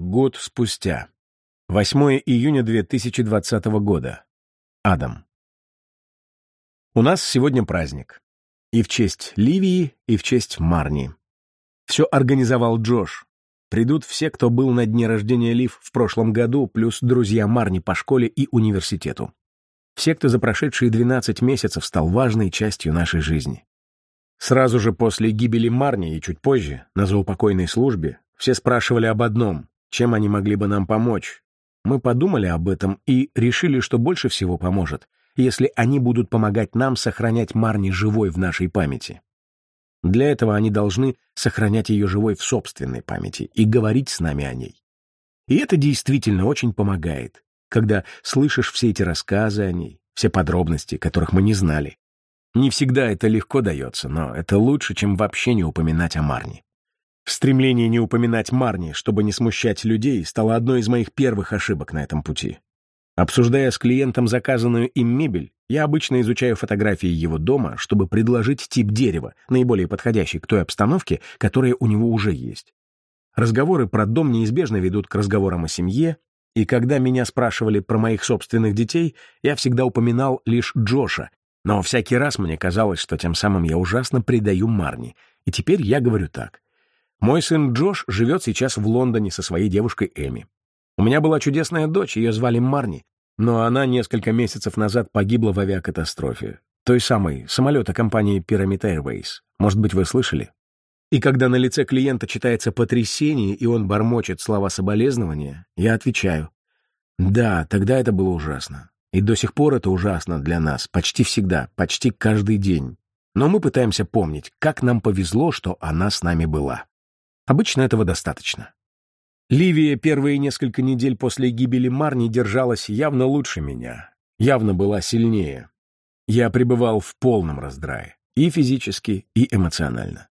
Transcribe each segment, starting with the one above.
Год спустя. 8 июня 2020 года. Адам. У нас сегодня праздник. И в честь Ливии, и в честь Марни. Все организовал Джош. Придут все, кто был на дне рождения Лив в прошлом году, плюс друзья Марни по школе и университету. Все, кто за прошедшие 12 месяцев стал важной частью нашей жизни. Сразу же после гибели Марни и чуть позже, на заупокойной службе, все спрашивали об одном, чем они могли бы нам помочь. Мы подумали об этом и решили, что больше всего поможет, если они будут помогать нам сохранять Марни живой в нашей памяти. Для этого они должны сохранять ее живой в собственной памяти и говорить с нами о ней. И это действительно очень помогает, когда слышишь все эти рассказы о ней, все подробности, которых мы не знали. Не всегда это легко дается, но это лучше, чем вообще не упоминать о Марни. Стремление не упоминать Марни, чтобы не смущать людей, стало одной из моих первых ошибок на этом пути. Обсуждая с клиентом заказанную им мебель, я обычно изучаю фотографии его дома, чтобы предложить тип дерева, наиболее подходящий к той обстановке, которая у него уже есть. Разговоры про дом неизбежно ведут к разговорам о семье, и когда меня спрашивали про моих собственных детей, я всегда упоминал лишь Джоша, но всякий раз мне казалось, что тем самым я ужасно предаю Марни, и теперь я говорю так. Мой сын Джош живет сейчас в Лондоне со своей девушкой Эми. У меня была чудесная дочь, ее звали Марни, но она несколько месяцев назад погибла в авиакатастрофе. Той самой, самолета компании Pyramid Airways. Может быть, вы слышали? И когда на лице клиента читается потрясение, и он бормочет слова соболезнования, я отвечаю. Да, тогда это было ужасно. И до сих пор это ужасно для нас, почти всегда, почти каждый день. Но мы пытаемся помнить, как нам повезло, что она с нами была. Обычно этого достаточно. Ливия первые несколько недель после гибели Марни держалась явно лучше меня, явно была сильнее. Я пребывал в полном раздрае, и физически, и эмоционально.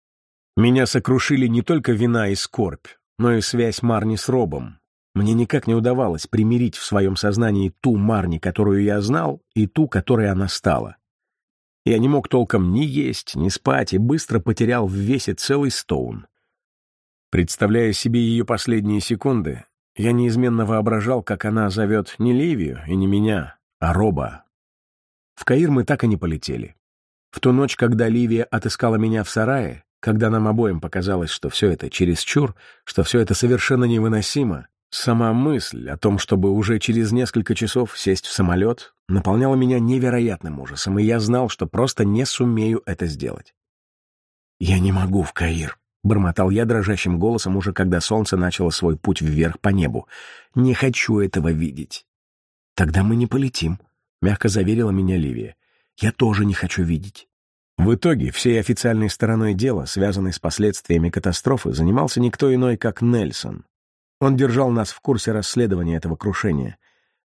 Меня сокрушили не только вина и скорбь, но и связь Марни с Робом. Мне никак не удавалось примирить в своем сознании ту Марни, которую я знал, и ту, которой она стала. Я не мог толком ни есть, ни спать, и быстро потерял в весе целый стоун. Представляя себе ее последние секунды, я неизменно воображал, как она зовет не Ливию и не меня, а Роба. В Каир мы так и не полетели. В ту ночь, когда Ливия отыскала меня в сарае, когда нам обоим показалось, что все это чересчур, что все это совершенно невыносимо, сама мысль о том, чтобы уже через несколько часов сесть в самолет, наполняла меня невероятным ужасом, и я знал, что просто не сумею это сделать. «Я не могу в Каир», — бормотал я дрожащим голосом уже когда солнце начало свой путь вверх по небу. «Не хочу этого видеть». «Тогда мы не полетим», — мягко заверила меня Ливия. «Я тоже не хочу видеть». В итоге всей официальной стороной дела, связанной с последствиями катастрофы, занимался никто иной, как Нельсон. Он держал нас в курсе расследования этого крушения,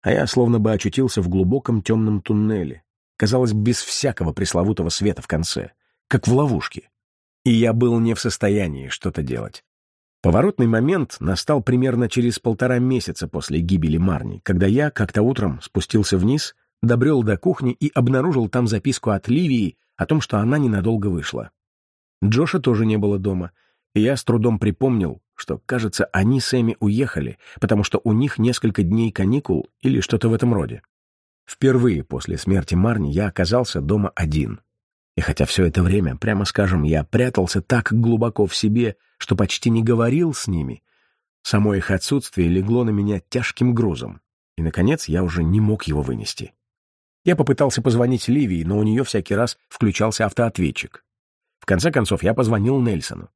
а я словно бы очутился в глубоком темном туннеле, казалось, без всякого пресловутого света в конце, как в ловушке и я был не в состоянии что-то делать. Поворотный момент настал примерно через полтора месяца после гибели Марни, когда я как-то утром спустился вниз, добрел до кухни и обнаружил там записку от Ливии о том, что она ненадолго вышла. Джоша тоже не было дома, и я с трудом припомнил, что, кажется, они с Эми уехали, потому что у них несколько дней каникул или что-то в этом роде. Впервые после смерти Марни я оказался дома один. И хотя все это время, прямо скажем, я прятался так глубоко в себе, что почти не говорил с ними, само их отсутствие легло на меня тяжким грузом, и, наконец, я уже не мог его вынести. Я попытался позвонить Ливии, но у нее всякий раз включался автоответчик. В конце концов, я позвонил Нельсону.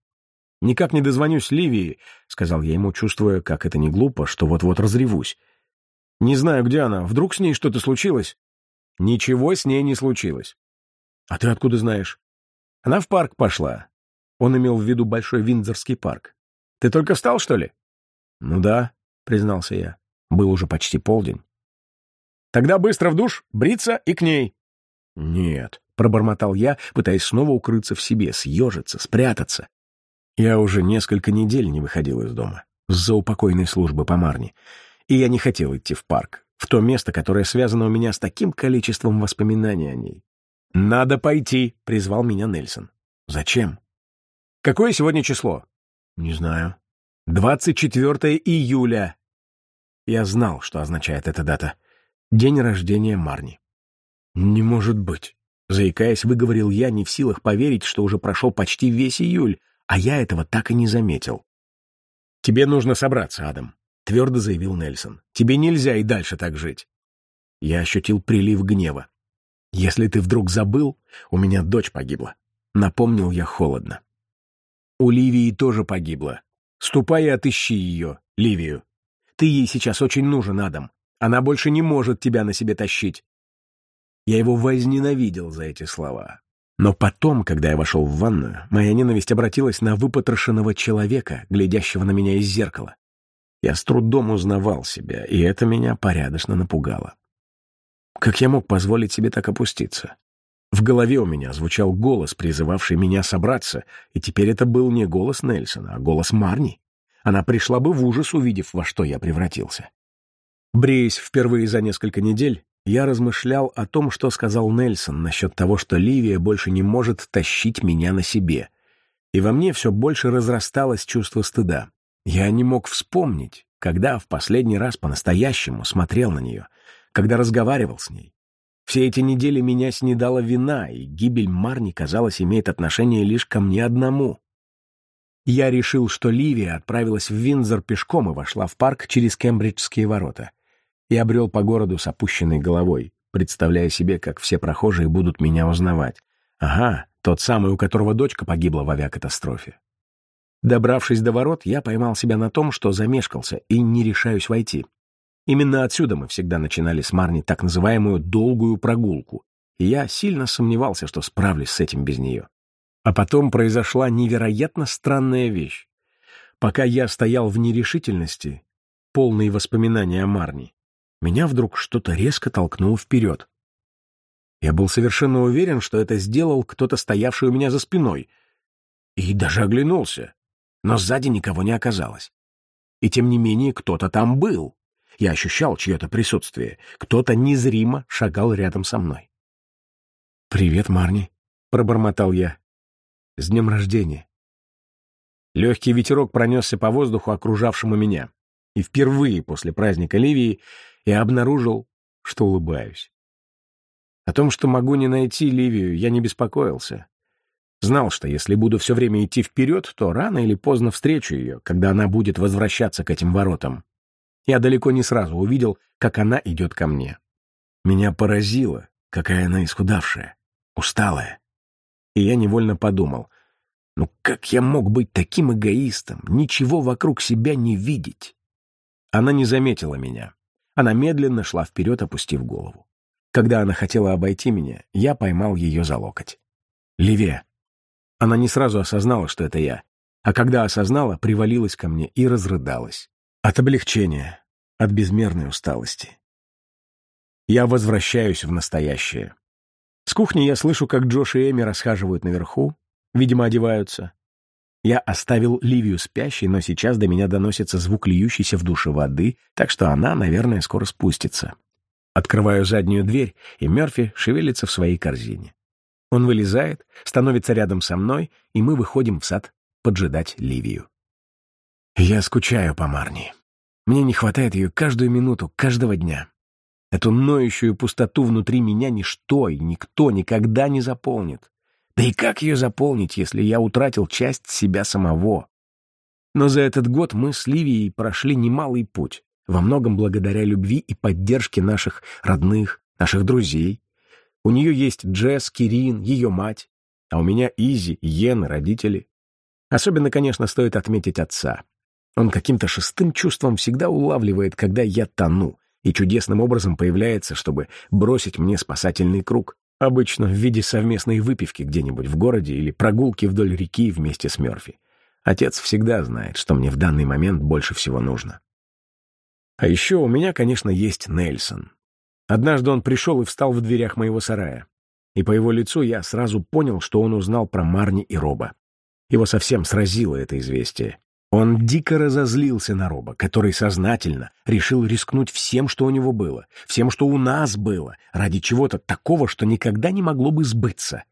«Никак не дозвонюсь Ливии», — сказал я ему, чувствуя, как это не глупо, что вот-вот разревусь. «Не знаю, где она. Вдруг с ней что-то случилось?» «Ничего с ней не случилось. «А ты откуда знаешь?» «Она в парк пошла». Он имел в виду Большой Виндзорский парк. «Ты только встал, что ли?» «Ну да», — признался я. Был уже почти полдень. «Тогда быстро в душ, бриться и к ней». «Нет», — пробормотал я, пытаясь снова укрыться в себе, съежиться, спрятаться. Я уже несколько недель не выходил из дома, с-за упокойной службы по Марне, и я не хотел идти в парк, в то место, которое связано у меня с таким количеством воспоминаний о ней. «Надо пойти», — призвал меня Нельсон. «Зачем?» «Какое сегодня число?» «Не знаю». 24 июля. Я знал, что означает эта дата. День рождения Марни. «Не может быть!» Заикаясь, выговорил я, не в силах поверить, что уже прошел почти весь июль, а я этого так и не заметил. «Тебе нужно собраться, Адам», — твердо заявил Нельсон. «Тебе нельзя и дальше так жить». Я ощутил прилив гнева. «Если ты вдруг забыл, у меня дочь погибла», — напомнил я холодно. «У Ливии тоже погибла. Ступай и отыщи ее, Ливию. Ты ей сейчас очень нужен, Адам. Она больше не может тебя на себе тащить. Я его возненавидел за эти слова. Но потом, когда я вошел в ванную, моя ненависть обратилась на выпотрошенного человека, глядящего на меня из зеркала. Я с трудом узнавал себя, и это меня порядочно напугало. Как я мог позволить себе так опуститься? В голове у меня звучал голос, призывавший меня собраться, и теперь это был не голос Нельсона, а голос Марни. Она пришла бы в ужас, увидев, во что я превратился. Бреясь впервые за несколько недель, я размышлял о том, что сказал Нельсон насчет того, что Ливия больше не может тащить меня на себе. И во мне все больше разрасталось чувство стыда. Я не мог вспомнить, когда в последний раз по-настоящему смотрел на нее, когда разговаривал с ней. Все эти недели меня снедала вина, и гибель Марни, казалось, имеет отношение лишь ко мне одному. Я решил, что Ливия отправилась в Виндзор пешком и вошла в парк через Кембриджские ворота и обрел по городу с опущенной головой, представляя себе, как все прохожие будут меня узнавать. Ага, тот самый, у которого дочка погибла в авиакатастрофе. Добравшись до ворот, я поймал себя на том, что замешкался и не решаюсь войти. Именно отсюда мы всегда начинали с Марни так называемую «долгую прогулку», и я сильно сомневался, что справлюсь с этим без нее. А потом произошла невероятно странная вещь. Пока я стоял в нерешительности, полные воспоминания о Марни, меня вдруг что-то резко толкнуло вперед. Я был совершенно уверен, что это сделал кто-то, стоявший у меня за спиной, и даже оглянулся, но сзади никого не оказалось. И тем не менее кто-то там был. Я ощущал чье-то присутствие. Кто-то незримо шагал рядом со мной. «Привет, Марни», — пробормотал я. «С днем рождения». Легкий ветерок пронесся по воздуху, окружавшему меня. И впервые после праздника Ливии я обнаружил, что улыбаюсь. О том, что могу не найти Ливию, я не беспокоился. Знал, что если буду все время идти вперед, то рано или поздно встречу ее, когда она будет возвращаться к этим воротам. Я далеко не сразу увидел, как она идет ко мне. Меня поразило, какая она исхудавшая, усталая. И я невольно подумал, ну как я мог быть таким эгоистом, ничего вокруг себя не видеть? Она не заметила меня. Она медленно шла вперед, опустив голову. Когда она хотела обойти меня, я поймал ее за локоть. «Леве!» Она не сразу осознала, что это я, а когда осознала, привалилась ко мне и разрыдалась. От облегчения, от безмерной усталости. Я возвращаюсь в настоящее. С кухни я слышу, как Джош и Эми расхаживают наверху, видимо, одеваются. Я оставил Ливию спящей, но сейчас до меня доносится звук льющейся в душе воды, так что она, наверное, скоро спустится. Открываю заднюю дверь, и Мёрфи шевелится в своей корзине. Он вылезает, становится рядом со мной, и мы выходим в сад поджидать Ливию. Я скучаю по Марни. Мне не хватает ее каждую минуту, каждого дня. Эту ноющую пустоту внутри меня ничто и никто никогда не заполнит. Да и как ее заполнить, если я утратил часть себя самого? Но за этот год мы с Ливией прошли немалый путь, во многом благодаря любви и поддержке наших родных, наших друзей. У нее есть Джесс, Кирин, ее мать, а у меня Изи, Йен, родители. Особенно, конечно, стоит отметить отца. Он каким-то шестым чувством всегда улавливает, когда я тону, и чудесным образом появляется, чтобы бросить мне спасательный круг. Обычно в виде совместной выпивки где-нибудь в городе или прогулки вдоль реки вместе с Мёрфи. Отец всегда знает, что мне в данный момент больше всего нужно. А еще у меня, конечно, есть Нельсон. Однажды он пришел и встал в дверях моего сарая. И по его лицу я сразу понял, что он узнал про Марни и Роба. Его совсем сразило это известие. Он дико разозлился на Роба, который сознательно решил рискнуть всем, что у него было, всем, что у нас было, ради чего-то такого, что никогда не могло бы сбыться.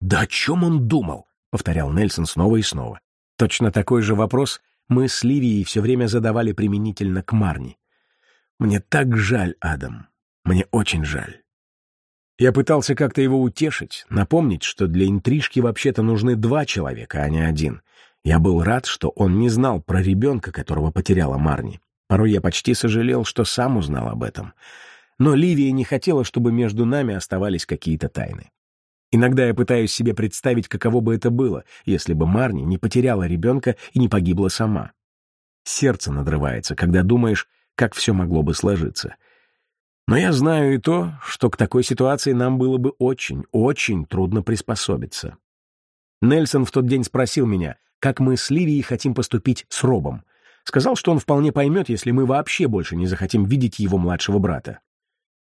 «Да о чем он думал?» — повторял Нельсон снова и снова. Точно такой же вопрос мы с Ливией все время задавали применительно к Марни. Мне так жаль, Адам. Мне очень жаль. Я пытался как-то его утешить, напомнить, что для интрижки вообще-то нужны два человека, а не один. Я был рад, что он не знал про ребенка, которого потеряла Марни. Порой я почти сожалел, что сам узнал об этом. Но Ливия не хотела, чтобы между нами оставались какие-то тайны. Иногда я пытаюсь себе представить, каково бы это было, если бы Марни не потеряла ребенка и не погибла сама. Сердце надрывается, когда думаешь, как все могло бы сложиться. Но я знаю и то, что к такой ситуации нам было бы очень, очень трудно приспособиться. Нельсон в тот день спросил меня, как мы с Ливией хотим поступить с Робом. Сказал, что он вполне поймет, если мы вообще больше не захотим видеть его младшего брата.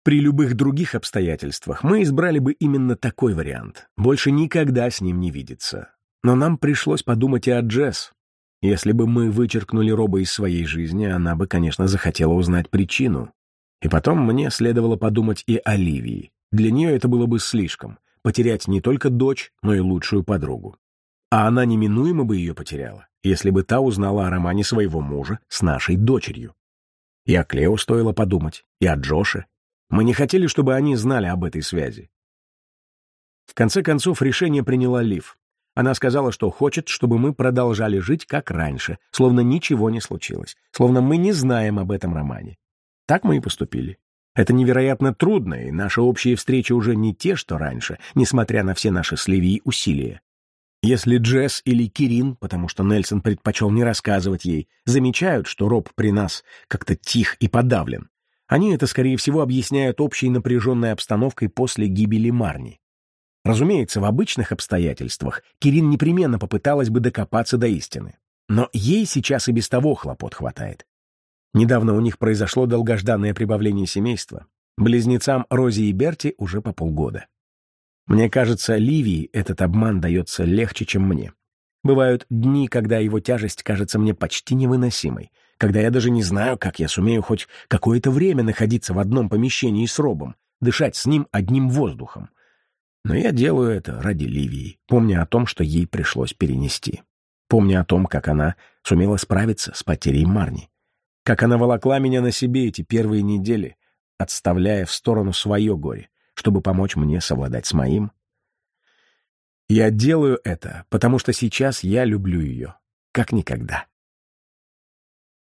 При любых других обстоятельствах мы избрали бы именно такой вариант. Больше никогда с ним не видеться. Но нам пришлось подумать и о Джесс. Если бы мы вычеркнули Роба из своей жизни, она бы, конечно, захотела узнать причину. И потом мне следовало подумать и о Ливии. Для нее это было бы слишком — потерять не только дочь, но и лучшую подругу. А она неминуемо бы ее потеряла, если бы та узнала о романе своего мужа с нашей дочерью. И о Клео стоило подумать, и о Джоше. Мы не хотели, чтобы они знали об этой связи. В конце концов, решение приняла Лив. Она сказала, что хочет, чтобы мы продолжали жить как раньше, словно ничего не случилось, словно мы не знаем об этом романе. Так мы и поступили. Это невероятно трудно, и наши общие встречи уже не те, что раньше, несмотря на все наши с Ливией усилия. Если Джесс или Кирин, потому что Нельсон предпочел не рассказывать ей, замечают, что Роб при нас как-то тих и подавлен, они это, скорее всего, объясняют общей напряженной обстановкой после гибели Марни. Разумеется, в обычных обстоятельствах Кирин непременно попыталась бы докопаться до истины. Но ей сейчас и без того хлопот хватает. Недавно у них произошло долгожданное прибавление семейства. Близнецам Рози и Берти уже по полгода. Мне кажется, Ливии этот обман дается легче, чем мне. Бывают дни, когда его тяжесть кажется мне почти невыносимой, когда я даже не знаю, как я сумею хоть какое-то время находиться в одном помещении с Робом, дышать с ним одним воздухом. Но я делаю это ради Ливии, помня о том, что ей пришлось перенести. Помня о том, как она сумела справиться с потерей Марни. Как она волокла меня на себе эти первые недели, отставляя в сторону свое горе чтобы помочь мне совладать с моим. Я делаю это, потому что сейчас я люблю ее, как никогда.